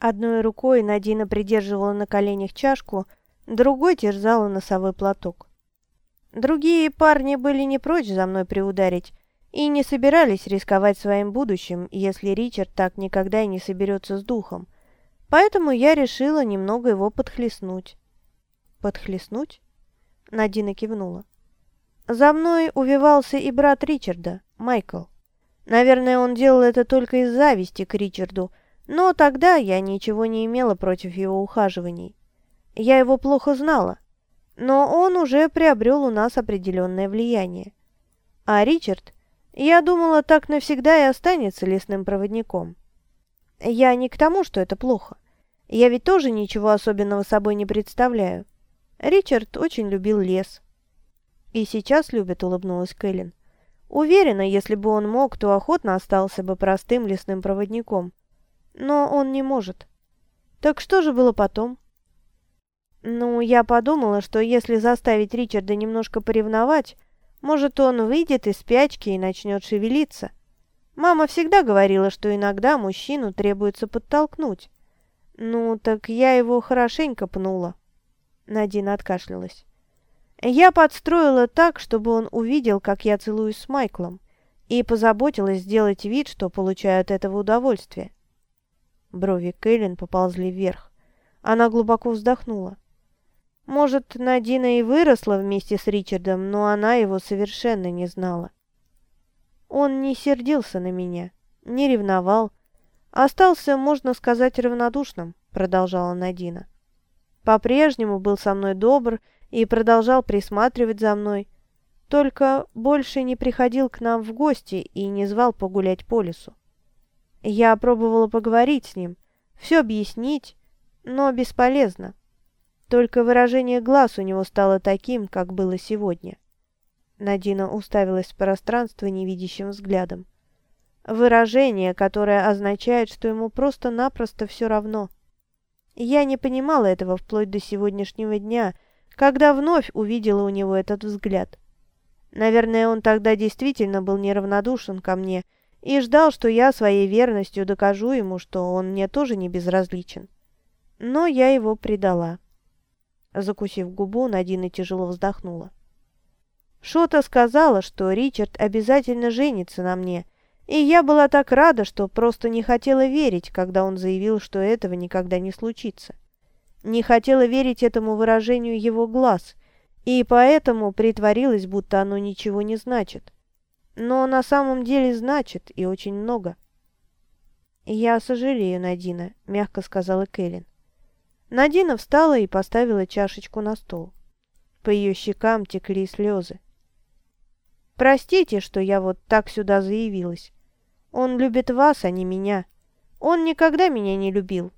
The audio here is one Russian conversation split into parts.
Одной рукой Надина придерживала на коленях чашку, другой терзала носовой платок. Другие парни были не прочь за мной приударить и не собирались рисковать своим будущим, если Ричард так никогда и не соберется с духом. Поэтому я решила немного его подхлестнуть. «Подхлестнуть?» Надина кивнула. «За мной увивался и брат Ричарда, Майкл. Наверное, он делал это только из зависти к Ричарду, но тогда я ничего не имела против его ухаживаний. Я его плохо знала, но он уже приобрел у нас определенное влияние. А Ричард, я думала, так навсегда и останется лесным проводником. Я не к тому, что это плохо. Я ведь тоже ничего особенного собой не представляю. Ричард очень любил лес. И сейчас любит, улыбнулась Кэлен. Уверена, если бы он мог, то охотно остался бы простым лесным проводником. Но он не может. Так что же было потом? Ну, я подумала, что если заставить Ричарда немножко поревновать, может, он выйдет из спячки и начнет шевелиться. Мама всегда говорила, что иногда мужчину требуется подтолкнуть. Ну, так я его хорошенько пнула. Надина откашлялась. Я подстроила так, чтобы он увидел, как я целуюсь с Майклом, и позаботилась сделать вид, что получаю от этого удовольствие. Брови Кэлен поползли вверх. Она глубоко вздохнула. Может, Надина и выросла вместе с Ричардом, но она его совершенно не знала. Он не сердился на меня, не ревновал. Остался, можно сказать, равнодушным, продолжала Надина. По-прежнему был со мной добр и продолжал присматривать за мной, только больше не приходил к нам в гости и не звал погулять по лесу. Я пробовала поговорить с ним, все объяснить, но бесполезно. Только выражение глаз у него стало таким, как было сегодня. Надина уставилась в пространство невидящим взглядом. Выражение, которое означает, что ему просто-напросто все равно. Я не понимала этого вплоть до сегодняшнего дня, когда вновь увидела у него этот взгляд. Наверное, он тогда действительно был неравнодушен ко мне и ждал, что я своей верностью докажу ему, что он мне тоже не безразличен. Но я его предала. Закусив губу, Надина тяжело вздохнула. Шота сказала, что Ричард обязательно женится на мне, и я была так рада, что просто не хотела верить, когда он заявил, что этого никогда не случится. Не хотела верить этому выражению его глаз, и поэтому притворилась, будто оно ничего не значит. Но на самом деле значит, и очень много. «Я сожалею, Надина», — мягко сказала Кэлен. Надина встала и поставила чашечку на стол. По ее щекам текли слезы. «Простите, что я вот так сюда заявилась. Он любит вас, а не меня. Он никогда меня не любил.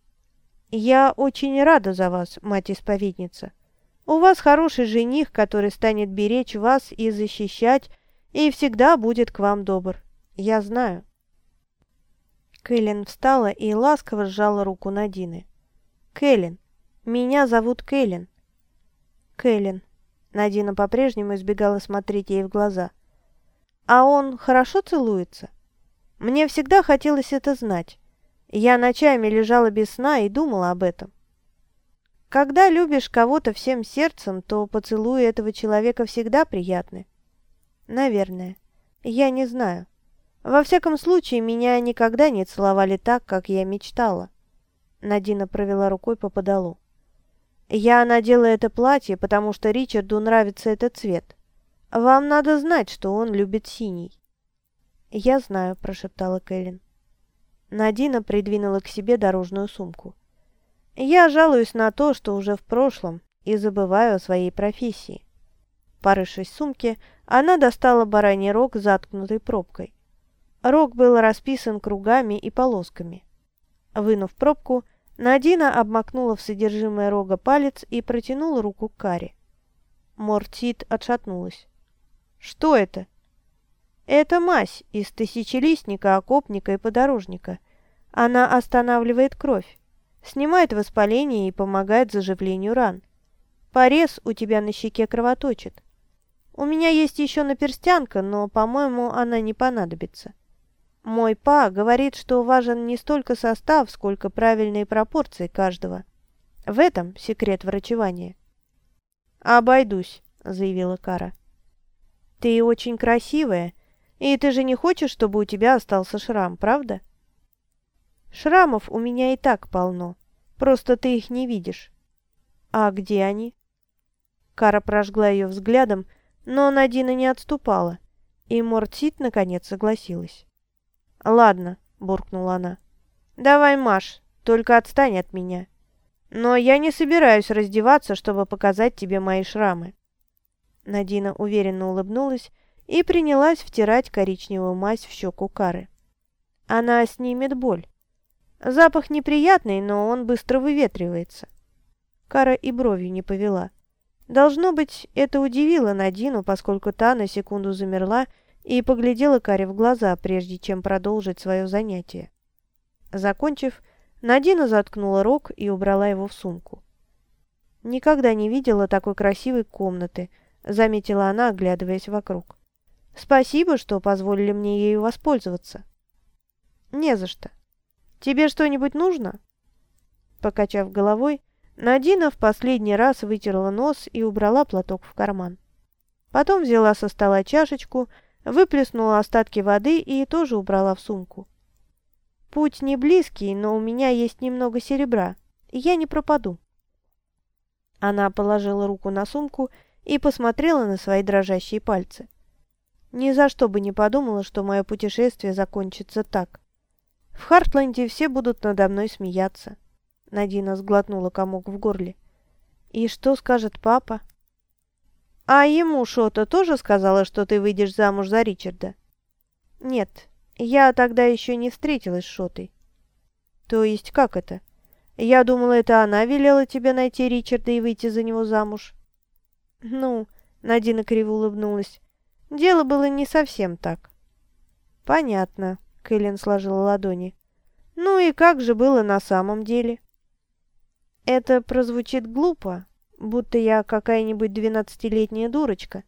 Я очень рада за вас, мать-исповедница. У вас хороший жених, который станет беречь вас и защищать, и всегда будет к вам добр. Я знаю». Кэлен встала и ласково сжала руку Надины. «Кэлен, меня зовут Кэлен». «Кэлен». Надина по-прежнему избегала смотреть ей в глаза. «А он хорошо целуется?» «Мне всегда хотелось это знать. Я ночами лежала без сна и думала об этом. Когда любишь кого-то всем сердцем, то поцелуи этого человека всегда приятны. Наверное. Я не знаю. Во всяком случае, меня никогда не целовали так, как я мечтала. Надина провела рукой по подолу. Я надела это платье, потому что Ричарду нравится этот цвет. Вам надо знать, что он любит синий. Я знаю, прошептала Кэлен. Надина придвинула к себе дорожную сумку. Я жалуюсь на то, что уже в прошлом, и забываю о своей профессии. Порывшись в сумке, она достала бараний рог, заткнутый пробкой. Рог был расписан кругами и полосками. Вынув пробку, Надина обмакнула в содержимое рога палец и протянула руку к Каре. Мортит отшатнулась. «Что это?» «Это мазь из тысячелистника, окопника и подорожника. Она останавливает кровь, снимает воспаление и помогает заживлению ран. Порез у тебя на щеке кровоточит. У меня есть еще наперстянка, но, по-моему, она не понадобится». Мой па говорит, что важен не столько состав, сколько правильные пропорции каждого. В этом секрет врачевания. «Обойдусь», — заявила Кара. «Ты очень красивая, и ты же не хочешь, чтобы у тебя остался шрам, правда?» «Шрамов у меня и так полно, просто ты их не видишь». «А где они?» Кара прожгла ее взглядом, но Надина не отступала, и Мортсит наконец согласилась. «Ладно», — буркнула она. «Давай, Маш, только отстань от меня. Но я не собираюсь раздеваться, чтобы показать тебе мои шрамы». Надина уверенно улыбнулась и принялась втирать коричневую мазь в щеку Кары. Она снимет боль. Запах неприятный, но он быстро выветривается. Кара и бровью не повела. Должно быть, это удивило Надину, поскольку та на секунду замерла и поглядела Каре в глаза, прежде чем продолжить свое занятие. Закончив, Надина заткнула рог и убрала его в сумку. «Никогда не видела такой красивой комнаты», — заметила она, оглядываясь вокруг. «Спасибо, что позволили мне ею воспользоваться». «Не за что. Тебе что-нибудь нужно?» Покачав головой, Надина в последний раз вытерла нос и убрала платок в карман. Потом взяла со стола чашечку, выплеснула остатки воды и тоже убрала в сумку. Путь не близкий, но у меня есть немного серебра, и я не пропаду. Она положила руку на сумку и посмотрела на свои дрожащие пальцы. Ни за что бы не подумала, что мое путешествие закончится так. В Хартленде все будут надо мной смеяться. Надина сглотнула комок в горле. И что скажет папа? «А ему что-то тоже сказала, что ты выйдешь замуж за Ричарда?» «Нет, я тогда еще не встретилась с Шотой». «То есть как это? Я думала, это она велела тебе найти Ричарда и выйти за него замуж». «Ну...» — Надина криво улыбнулась. «Дело было не совсем так». «Понятно», — Кэлен сложила ладони. «Ну и как же было на самом деле?» «Это прозвучит глупо, будто я какая-нибудь двенадцатилетняя дурочка.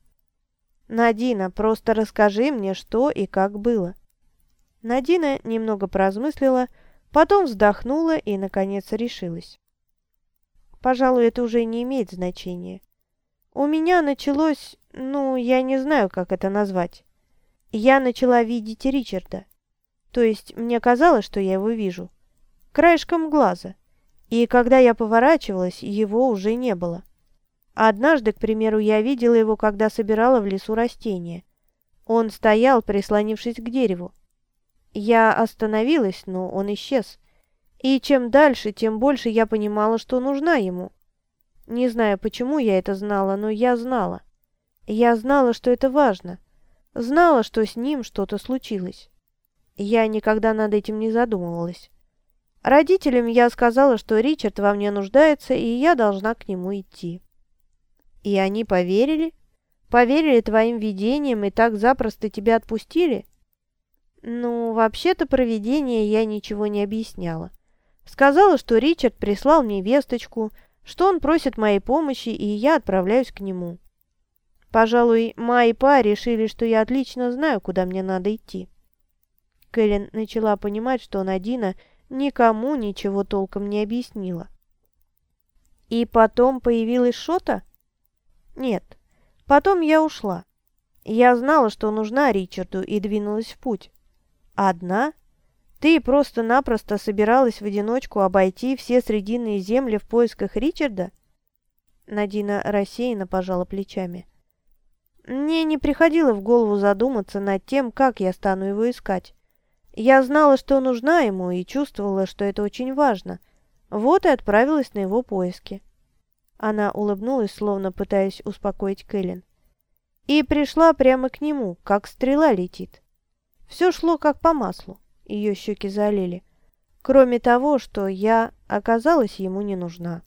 Надина, просто расскажи мне, что и как было». Надина немного поразмыслила, потом вздохнула и, наконец, решилась. Пожалуй, это уже не имеет значения. У меня началось, ну, я не знаю, как это назвать. Я начала видеть Ричарда. То есть мне казалось, что я его вижу. Краешком глаза. И когда я поворачивалась, его уже не было. Однажды, к примеру, я видела его, когда собирала в лесу растения. Он стоял, прислонившись к дереву. Я остановилась, но он исчез. И чем дальше, тем больше я понимала, что нужна ему. Не знаю, почему я это знала, но я знала. Я знала, что это важно. Знала, что с ним что-то случилось. Я никогда над этим не задумывалась. Родителям я сказала, что Ричард во мне нуждается, и я должна к нему идти. И они поверили? Поверили твоим видениям и так запросто тебя отпустили? Ну, вообще-то про видение я ничего не объясняла. Сказала, что Ричард прислал мне весточку, что он просит моей помощи, и я отправляюсь к нему. Пожалуй, Ма и Па решили, что я отлично знаю, куда мне надо идти. Кэлен начала понимать, что Надина – никому ничего толком не объяснила. И потом появилась Шота? Нет, потом я ушла. Я знала, что нужна Ричарду, и двинулась в путь. Одна? Ты просто-напросто собиралась в одиночку обойти все срединные земли в поисках Ричарда? Надина рассеянно пожала плечами. Мне не приходило в голову задуматься над тем, как я стану его искать. Я знала, что нужна ему, и чувствовала, что это очень важно. Вот и отправилась на его поиски. Она улыбнулась, словно пытаясь успокоить Кэлен. И пришла прямо к нему, как стрела летит. Все шло как по маслу, ее щеки залили. Кроме того, что я оказалась ему не нужна.